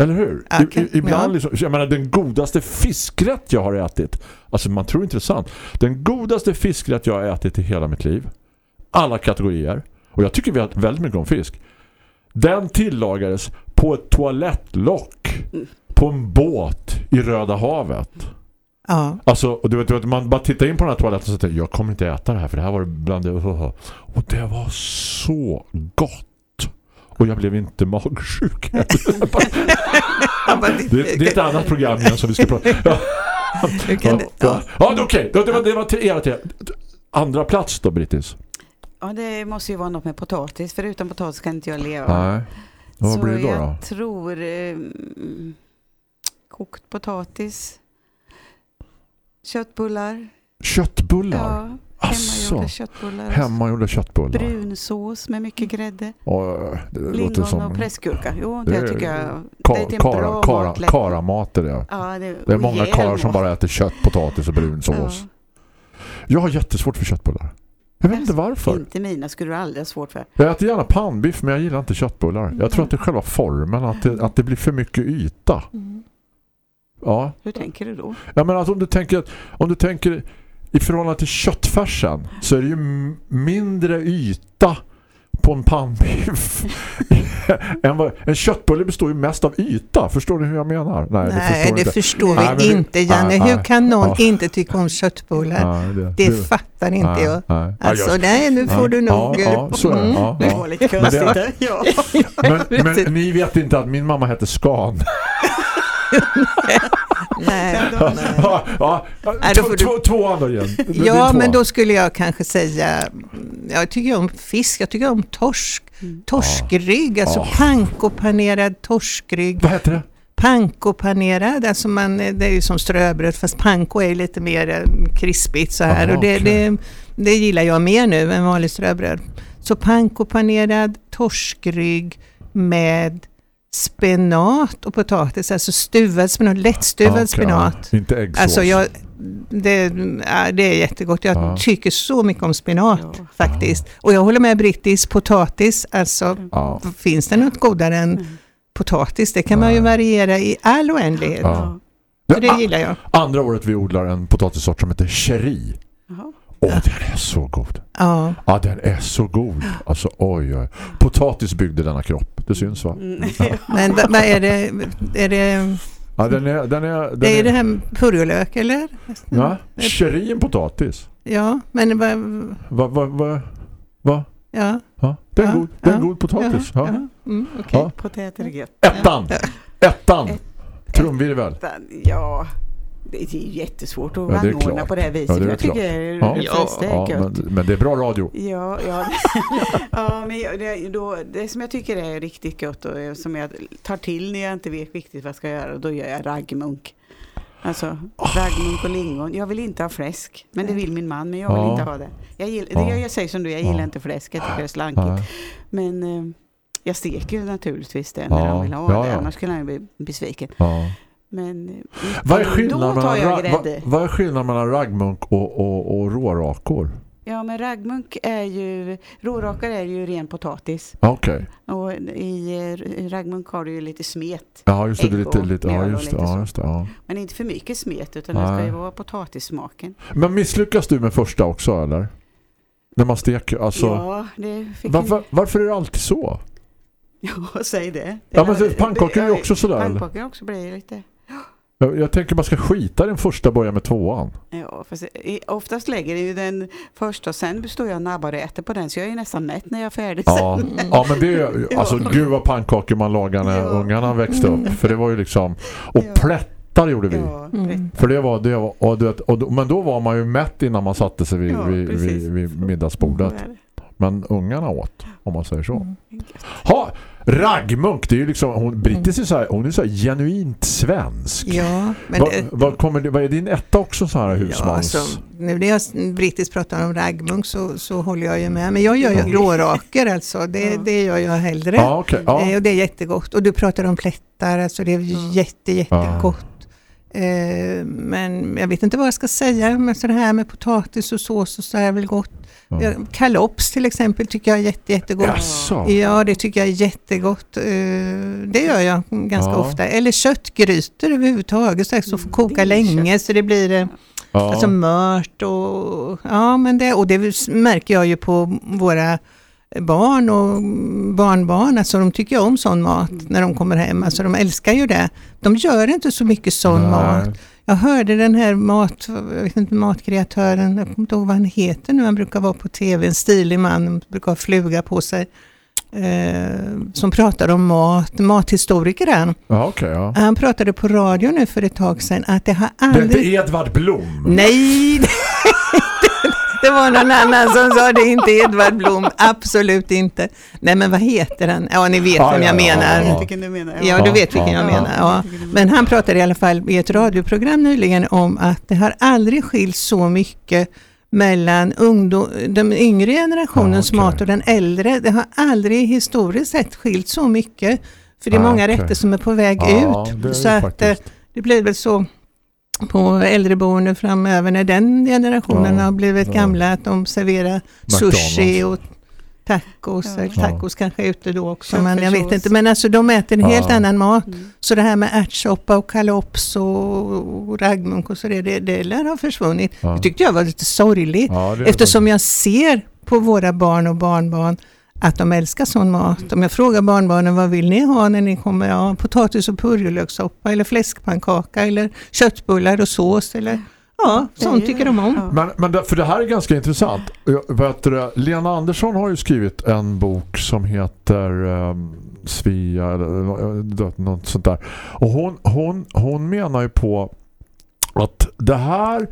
Eller hur? Okej, i, ibland ja. liksom, jag menar den godaste fiskrätt jag har ätit. Alltså man tror inte det är sant. Den godaste fiskrätt jag har ätit i hela mitt liv. Alla kategorier. Och jag tycker vi har väldigt mycket om fisk. Den tillagades på ett toalettlock på en båt i Röda havet. Ja. Alltså, och du vet, du vet, man bara tittar in på den här toaletten och säger jag kommer inte äta det här för det här var bland det... Och det var så gott. Och jag blev inte magsjuk. (laughs) det, det är ett annat program igen som vi ska prata ja. Ja. ja, okej. Det var, det var tre, era. Andra plats då, Brittis? Ja, det måste ju vara något med potatis. För utan potatis kan inte jag leva. Nej. Vad Så blir det då? jag då? tror eh, kokt potatis, köttbullar. Köttbullar? Ja, hemmagjorda köttbullar. Hemmagjorda köttbullar. Brunsås med mycket grädde. Oj, det Lingon som... och pressgurka. Jo, Det det, tycker jag. Ka, det är en kara, bra kara, karamat är det. Ja, det, Det är och många karlar som bara äter kött, potatis och brunsås. Jag har jättesvårt för köttbullar. Jag vet inte varför. Inte mina skulle du aldrig ha svårt för. Jag äter gärna pannbiff men jag gillar inte köttbullar. Jag tror att det är själva formen, att det, att det blir för mycket yta. Ja. Hur tänker du då? Ja men alltså om du tänker om du tänker i förhållande till köttfärsen så är det ju mindre yta på en pannbiff. (laughs) en, köttbulle består ju mest av yta. Förstår ni hur jag menar? Nej, Nej, det förstår Nej, vi men inte, Janne. nej, Hur nej. kan någon inte tycka om köttbullar? Nej, det- det det- fattar inte nej, jag. nej. Alltså, nej, nu får du nog... Ja, ja, så är det. Mm. Ja, Det ja. lite Men det- konstigt. Ja. Men, men ni vet inte att min mamma hette Skan. (laughs) Nej, ja, (laughs) ja, ja, Nej, då två, får du- två, två andra igen. Ja, men då skulle jag kanske säga, jag tycker om fisk, jag tycker om torsk, torskrygg, alltså Ja. pankopanerad torskrygg. Vad heter det? Pankopanerad, alltså man, det är ju som ströbröd fast panko är lite mer eh, krispigt så här Aha, och det, okej. det, det gillar jag mer nu än vanligt ströbröd. Så pankopanerad torskrygg med spenat och potatis, alltså stuvad spenat, lättstuvad Ja, okej, spenat. ja. Inte äggsås. Alltså jag, det, ja, det är jättegott. Jag Ja. tycker så mycket om spenat faktiskt. Och jag håller med Brittis, potatis, alltså Ja. finns det något godare än potatis? Det kan man ju variera i all oändlighet. Ja. Så det gillar jag. Andra året vi odlar en potatissort som heter cherry. Åh, den är så god. Ja. Ja, den är så god. Alltså, oj, oj. Potatis byggde denna kropp. Det syns va? Mm. (laughs) Men vad är det? Är det Ja, den är, den är, den Det är det här purjolök eller? Ja, kerin potatis. Ja, men vad... Va, va, va, va? Ja. Ja, det är, Ja, god, det är ja, en god potatis. Ja. Ja, mm, okej. Ja. Potäter är gött. Ettan! Ettan! Trumvirvel. Ja, det är jättesvårt att Ja, det är rangordna klart. på det här viset. Ja, det jag tycker klart. det Ja. Ja, men, men det är bra radio. Ja, ja. (laughs) ja men det, då, det som jag tycker är riktigt gott och som jag tar till när jag inte vet riktigt vad jag ska göra, då gör jag raggmunk. Alltså raggmunk och lingon. Jag vill inte ha fläsk, men det vill min man, men jag vill Ja. inte ha det. Jag, gill, Ja. det jag, jag säger som du, jag gillar Ja. inte fläsk, jag tycker det är slankigt. Nej. Men eh, jag steker ju naturligtvis det när Ja. de vill ha Ja, det, ja. annars skulle han ju bli besviken. Men eh, Vad är då skillnaden tar mellan, jag ra- vad, grädde. vad är skillnaden mellan raggmunk och, och, och rårakor? Ja, men raggmunk är ju, rårakar är ju ren potatis. Okej. Och i eh, raggmunk har du ju lite smet. Ja, just det. det Ägg lite, lite, ja, just det. Ja, just det ja. Men inte för mycket smet utan det ska Nej. ju vara potatissmaken. Men misslyckas du med första också, eller? När man steker, alltså... Ja, det fick varför, varför är det alltid så? (laughs) Ja, säg det. Ja, men det- pannkakor är ju också sådär, eller? Pannkakor också blir lite... Jag, jag tänker man ska skita den första och börja med tvåan. Ja, fast oftast lägger jag ju den första och sen står jag nabbar och äter på den så jag är ju nästan mätt när jag är färdig Ja, sen. ja men det är ju- (laughs) alltså gud vad pannkakor man lagade när ungarna växte upp. För det var ju liksom, och plättar gjorde vi. Mm. För det var, det var och du vet, och men då var man ju mätt innan man satte sig vid, Ja, vid, vid, vid middagsbordet. Men ungarna åt, om man säger så. Mm. Ha, raggmunk, det är ju liksom, hon, Brittis är så här, hon är så här genuint svensk. Ja, men vad, det- vad, kommer det, vad är din etta också så här Ja, husmans? alltså, nu när jag brittiskt pratar om raggmunk så, så håller jag ju med. Men jag gör ju råraker alltså, det, det gör jag hellre. Ja, okej, ja. Eh, och det är jättegott. Och du pratar om plättar, alltså det är jätte, jättegott. Eh, men jag vet inte vad jag ska säga, men så det här med potatis och sås och så är väl gott. Ja. Kalops till exempel tycker jag är jätte, jättegott. Jaså? Ja, det tycker jag är jättegott. Eh, det gör jag ganska Ja. ofta. Eller köttgrytor överhuvudtaget, så, här, så får koka länge så det blir eh, Ja. alltså mört och ja, men det, och det märker jag ju på våra barn och barnbarn, alltså de tycker om sån mat när de kommer hem, alltså de älskar ju det. De gör inte så mycket sån Nej. mat. Jag hörde den här mat, jag vet inte, matkreatören, jag kommer inte ihåg vad han heter nu, han brukar vara på tv, en stilig man, brukar ha fluga på sig, eh, som pratar om mat, mathistoriker är han. Ja, okej, ja. Han pratade på radio nu för ett tag sedan att det har Det är aldrig... inte Edvard Blom. Nej, det var någon annan som sa det, inte Edvard Blom, absolut inte. Nej men vad heter han? Ja ni vet Ja, vem ja, jag ja, menar. ja, ja. Vilken du menar, Ja, du vet vilken jag Ja. menar. Ja. Men han pratade i alla fall i ett radioprogram nyligen om att det har aldrig skilt så mycket mellan ungdom, den yngre generationens mat och den äldre. Det har aldrig historiskt sett skilt så mycket. För det är Ah, många okej. rätter som är på väg Ja, det är ut. det Så att eh, faktiskt. det blir väl så på äldreboende framöver när den generationen Ja, har blivit ja. gamla att de serverar sushi och tacos. eller Tacos kanske är ute då också, men jag vet inte. Men alltså de äter en helt Ja. annan mat. Så det här med ärtsoppa och kalops och, och raggmunk och så det, det, det lär ha försvunnit. Ja. Det tyckte jag var lite sorgligt. Ja, eftersom jag ser på våra barn och barnbarn att de älskar sån mat. Om jag frågar barnbarnen vad vill ni ha när ni kommer? Ja, potatis och purjolökssoppa eller fläskpannkaka eller köttbullar och sås eller ja, sånt tycker de om. Men, men det, för det här är ganska intressant. Jag Vet du, Lena Andersson har ju skrivit en bok som heter um, Svea eller nå- något sånt där. Och hon, hon, hon menar ju på att det här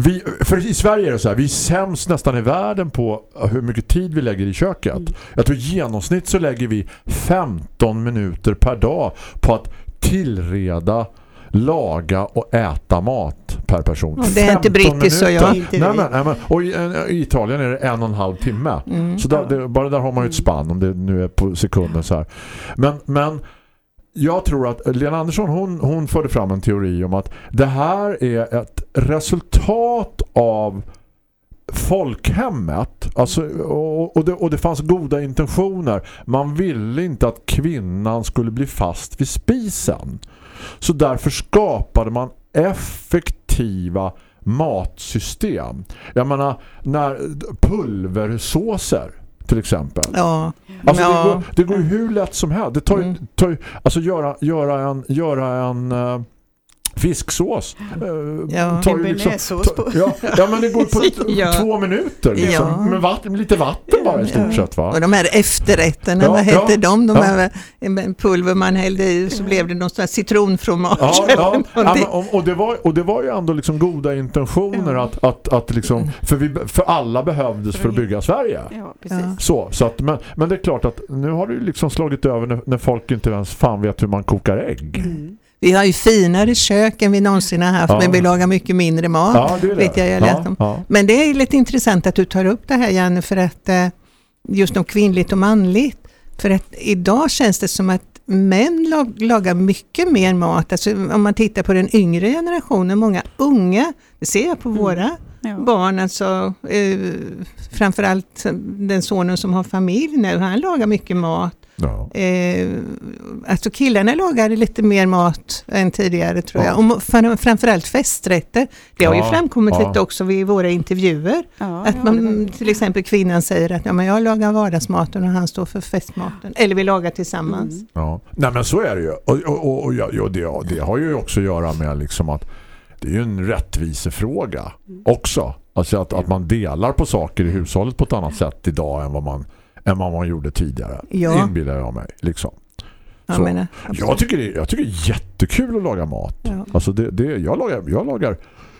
vi, för i Sverige är det så här, vi är sämst nästan i världen på hur mycket tid vi lägger i köket. Jag tror genomsnitt så lägger vi 15 minuter per dag på att tillreda, laga och äta mat per person. Det är inte 15 brittiskt, så jag. Nej, men, nej, men, och i, i Italien är det en och en halv timme. Mm. Så där, det, bara där har man ju ett spann om det nu är på sekunden så här. Men, men jag tror att Lena Andersson hon, hon förde fram en teori om att det här är ett resultat av folkhemmet. Alltså, och, och, det, och det fanns goda intentioner. Man ville inte att kvinnan skulle bli fast vid spisen. Så därför skapade man effektiva matsystem. Jag menar när pulversåser till exempel. Ja. Alltså ja. det, går, det går ju hur lätt som helst. Det tar, Mm. tar, alltså göra, göra en, göra en eh, fisksås. eh, Ja. tar på. ja, ja, men det går på (laughs) Ja. två minuter. Liksom, Ja. med vatten, med lite vatten bara i stort sett. Va? Och de här efterrätterna, Ja, vad hette ja, de? De ja. här eh, pulver man hällde i så blev det någon sån här citronfromage. Ja, (laughs) eller ja, ja, någonting. men, och, och, det var, och det var ju ändå liksom goda intentioner Ja. att, att, att liksom, för, vi, för alla behövdes för att bygga Sverige. Ja, precis. Ja. Så, så att, men, men det är klart att nu har det ju liksom slagit över när, när folk inte ens fan vet hur man kokar ägg. Mm. Vi har ju finare kök än vi någonsin har haft Ja. men vi lagar mycket mindre mat. Ja, det det. vet jag jag ja, om. ja. Men det är lite intressant att du tar upp det här Janne för att eh, just om kvinnligt och manligt. För att idag känns det som att män lag, lagar mycket mer mat. Alltså om man tittar på den yngre generationen, många unga, det ser jag på våra Ja. barn, alltså eh, framförallt den sonen som har familj nu, han lagar mycket mat. Ja. Eh, alltså killarna lagar lite mer mat än tidigare tror Ja. jag. Och framförallt festrätter. Det har ju framkommit ja. lite också vid våra intervjuer. Ja, Att man, till exempel kvinnan säger att ja, men jag lagar vardagsmaten och han står för festmaten. Eller vi lagar tillsammans. Mm. Ja. Nej men så är det ju. Och, och, och, och, det, ja, det har ju också att göra med liksom att det är ju en rättvisefråga också. Alltså att, att man delar på saker i hushållet på ett annat sätt idag än vad man, än vad man gjorde tidigare. Ja. Inbillar jag mig. Liksom. Jag Så. menar, Jag tycker, det, jag tycker det är jättekul att laga mat. Ja. Alltså det, det, jag, lagar, jag, lagar,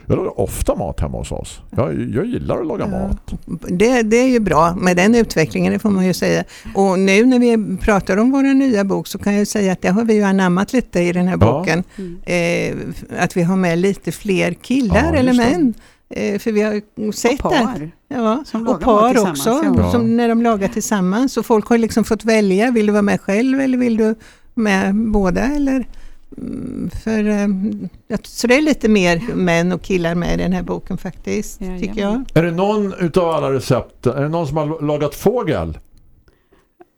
jag lagar ofta mat hemma hos oss. Jag, jag gillar att laga Ja. mat. Det, det är ju bra med den utvecklingen, det får man ju säga. Och nu när vi pratar om vår nya bok så kan jag säga att det har vi ju anammat lite i den här Ja. boken. Mm. Eh, att vi har med lite fler killar Ja, eller just det. Eh, för vi har sett Och att par. Ja, Som och par också, ja. som när de lagar tillsammans. Så folk har liksom fått välja, vill du vara med själv eller vill du med båda? Eller, mm, för, eh, jag- så det är lite mer män och killar med i den här boken faktiskt, Jajamän. tycker jag. Är det någon utav alla recept, är det någon som har lagat fågel?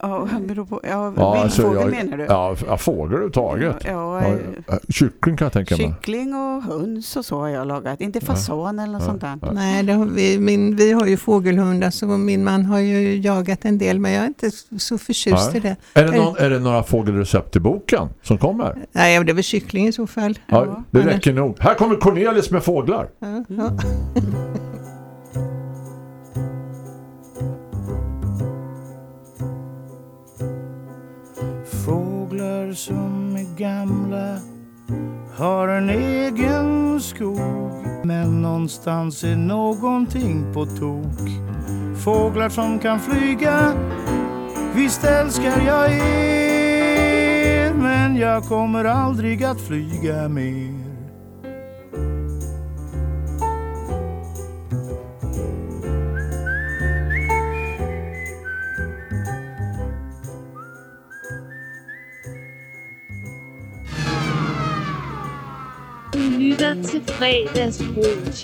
Ja, det beror på. Ja, Ja, alltså, jag- menar du? Ja, fågel överhuvudtaget. Ja, Ja, eh, ja, kyckling kan jag tänka mig. kyckling och höns och så har jag lagat. Inte fasan eller något Ja, sånt där. ja. Nej, det har vi, min, vi har ju fågelhundar så min man har ju jagat en del men jag är inte så förtjust i det. Är det, någon, är det några fågelrecept i boken som kommer? Nej, det är väl kyckling i så fall. Ja, Ja, det annars- räcker nog. Här kommer Cornelis med fåglar. Ja, som är gamla har en egen skog. Men någonstans är någonting på tok. Fåglar som kan flyga Visst älskar jag er. Men jag kommer aldrig att flyga mer.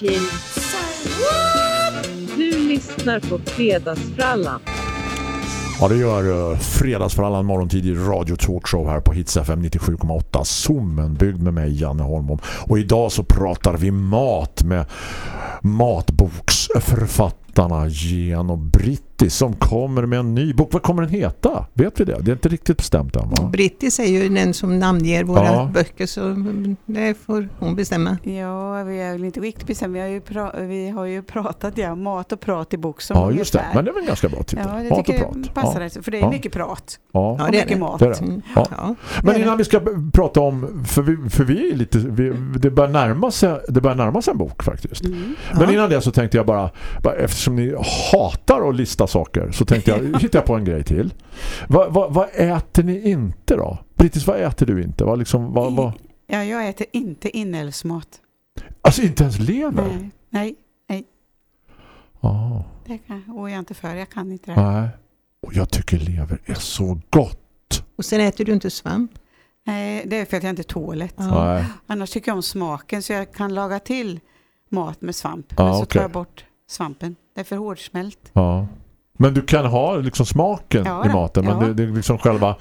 Lytter. Du lyssnar på Fredagsfrallan. Ja, det gör uh, fredagsfrallan morgontid i Radio Talkshow här på Hits FM 97,8 Zoomen byggd med mig Janne Holmbom. Och idag så pratar vi mat med matboksförfattarna Gen och Britt. Britti som kommer med en ny bok. Vad kommer den heta? Vet vi det? Det är inte riktigt bestämt än va? Brittis är ju den som namnger våra Ja. böcker så det får hon bestämma. Ja, vi är väl inte riktigt bestämda. Vi har ju, pra- vi har ju pratat, ja, mat och prat i boksen. Ja, just det. ungefär. Men det är väl en ganska bra titel. Ja, det Mat och tycker prat. jag passar Ja. rätt, för det är Ja. mycket prat. Ja. Ja, och det är mycket det. mat. Det är det. Mm. Ja. Ja, Men det innan vi ska prata om för vi, för vi är lite vi, det börjar närma sig det börjar närma sig en bok faktiskt. Mm. Men Ja. innan det så tänkte jag bara, bara eftersom ni hatar att lista saker så tänkte jag hitta på en grej till. Vad, vad, vad äter ni inte då? Brittis, vad äter du inte? Vad liksom vad, vad Ja, jag äter inte inälvsmat. alltså inte ens lever. Nej, nej, Ja. det kan och jag är inte för. Jag kan inte det. Nej. Och jag tycker lever är så gott. Och sen äter du inte svamp. Nej, det är för att jag inte tål det. Ja. Nej. Annars tycker jag om smaken så jag kan laga till mat med svamp. Ja, men så okej. tar jag bort svampen. Det är för hårdsmält. Ja. Men du kan ha liksom smaken Ja, i maten men Ja. det, det är liksom själva,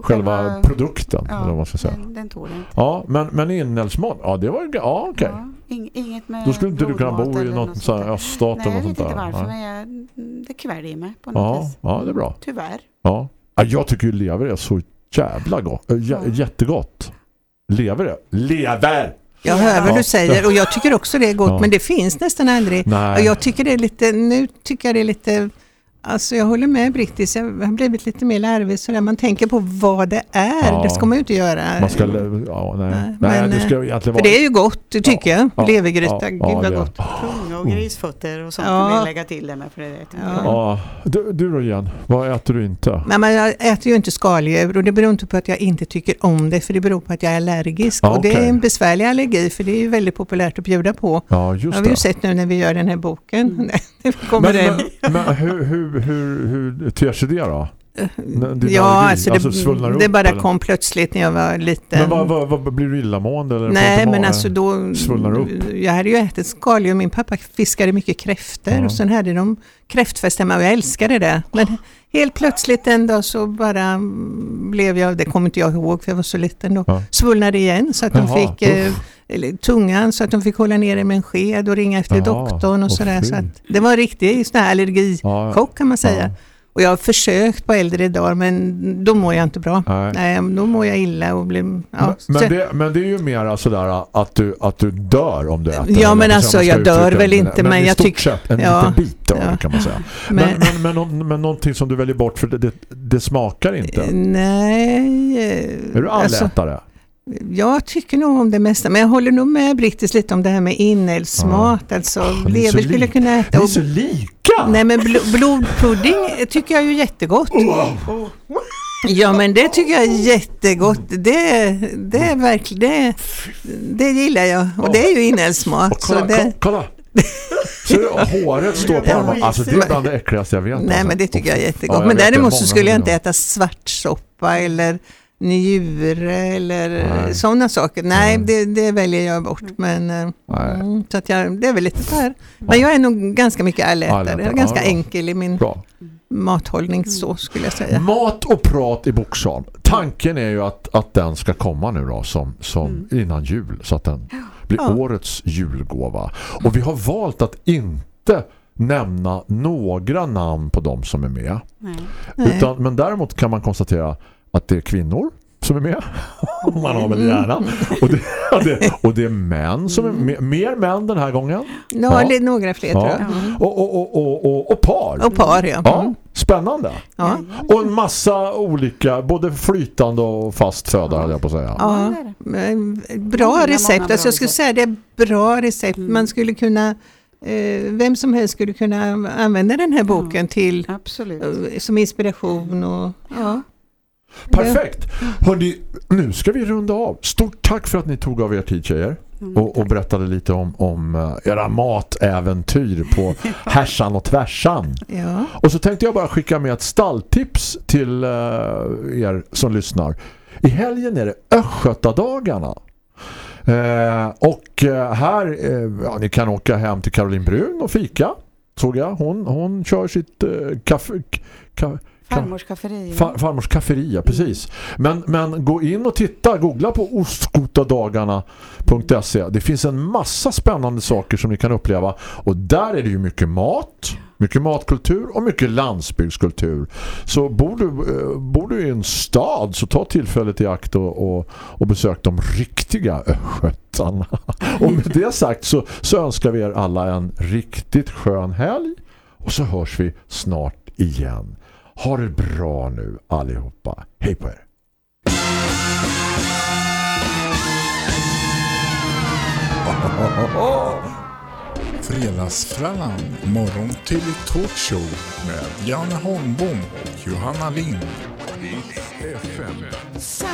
själva Själva- produkten eller vad man ska säga. den, den tål jag inte. Ja, men, men inälvsmat, ja det var ju, ja okej. Ja, ing, inget med Då skulle inte du kunna bo i eller något något sån sånt här där. öststat Nej, eller jag något vet sånt inte där. varför, Nej. men jag, det kvälj med på något Ja, vis. ja, det är bra. Tyvärr. Ja. Ja, Jag tycker ju lever är så jävla gott. Äh, Ja. Jättegott. Lever är. Lever! Jag hör vad Ja. du säger och jag tycker också det är gott Ja. men det finns nästan aldrig. Nej. Och jag tycker det är lite, nu tycker jag det är lite, alltså jag håller med Brittis, jag har blivit lite mer larvig sådär. Man tänker på vad det är, Ja. det ska man ju inte göra. Man ska... Ja, nej. Nej, men, det ska eh, För det är ju gott, tycker jag. Ja. Levergryta, Ja. gud vad gott. Och grisfötter och sånt Ja. kan vi lägga till det med för det. Ja. Ja. Du, du då igen, vad äter du inte? Nej, men jag äter ju inte skaldjur och det beror inte på att jag inte tycker om det för det beror på att jag är allergisk. Ja, Och det okej. är en besvärlig allergi för det är ju väldigt populärt att bjuda på. Ja, Det just har vi ju det. sett nu när vi gör den här boken. (laughs) Det kommer Men, det. men, men hur, hur, hur, hur ter sig det då? Din Ja, alltså, Alltså, det, upp, det bara eller? kom plötsligt när jag var liten. Men vad, vad, vad, blir du illamående? Eller Nej, men alltså då... Svullnar upp? Jag hade ju ätit skaldjur. Min pappa fiskade mycket kräftor Ja. och sen hade de kräftfest hemma och jag älskade det. Men helt plötsligt en dag så bara blev jag, det kommer inte jag ihåg för jag var så liten då, Ja. svullnade igen så att de Jaha, fick eh, uff. eller, tungan så att de fick hålla ner det med en sked och ringa efter Jaha, doktorn och sådär. Så att det var en riktig sån här allergichock kan man säga. Ja. Och jag har försökt på äldre dagar men då mår jag inte bra. Nej. Nej, då mår jag illa och blir... Ja, Men, men, det, men det är ju mer sådär att du, att du dör om du äter. Ja, men alltså, jag dör väl inte, men i jag stort tycker- en ja, liten bit dör ja. kan man säga. Men- Men, men, men, men någonting som du väljer bort för det, det, det smakar inte. Nej. eh, Är du alltså, allätare? Jag tycker nog om det mesta, men jag håller nog med Brittis lite om det här med inälvsmat. Alltså, ni är lever så skulle lika. kunna äta. Ni är så lika! Nej, men bl blodpudding tycker jag ju jättegott. Ja, men det tycker jag är jättegott. Det, det är verkligen, det, det gillar jag. Och det är ju inälvsmat. Kolla, så det, kolla, du, håret står på armarna. Alltså det är bland det äckligaste jag vet. Nej, alltså. men det tycker jag är jättegott. Ja, jag men däremot så skulle jag inte äta svartsoppa eller njure eller Nej. sådana saker. Nej, det, det väljer jag bort. Men, eh, mm, så att jag, det är väl lite så här. Men jag är nog ganska mycket allätare. Jag är ganska enkel i min Bra. mathållning så skulle jag säga. Mat och prat i Boksal. Tanken är ju att, att den ska komma nu då som, som innan jul så att den blir Ja. årets julgåva. Och vi har valt att inte nämna några namn på de som är med. Nej. Utan, men däremot kan man konstatera att det är kvinnor som är med. man har väl gärna. Och det, (laughs) och det, och det är män som är med, mer män den här gången. Ja, Ja. några fler tror Ja. jag. Och, och, och, och, och, och par. Och par, ja. Ja, Mm. spännande. Ja. Och en massa olika, både flytande och fast föda, hade jag på att säga. Ja, bra recept. alltså jag skulle säga det är bra recept. Man skulle kunna, eh, vem som helst skulle kunna använda den här boken till Absolut. eh, som inspiration. Och, ja. Perfekt. Hörrni, nu ska vi runda av. Stort tack för att ni tog av er tid tjejer. Och, och berättade lite om, om eh, era matäventyr på (laughs) härsan och tvärsan. Ja. Och så tänkte jag bara skicka med ett stalltips till eh, er som lyssnar. I helgen är det Östgötadagarna. Eh, och eh, här, eh, ja, ni kan åka hem till Caroline Brun och fika. Såg jag. Hon, hon kör sitt eh, kaffe... Ka, Farmors kafferi. Far, farmors kafferia, precis. Men, men gå in och titta, googla på ostskotadagarna.se. Det finns en massa spännande saker som ni kan uppleva. Och där är det ju mycket mat, mycket matkultur och mycket landsbygdskultur. Så bor du, eh, bor du i en stad så ta tillfället i akt och, och, och besök de riktiga östgötarna. (laughs) Och med det sagt så, så önskar vi er alla en riktigt skön helg. Och så hörs vi snart igen. Ha det bra nu allihopa. Hej på er. (laughs) Fredagsfrallan, morgon till talkshow med Janne Holmbom och Johanna Lind. FM. Say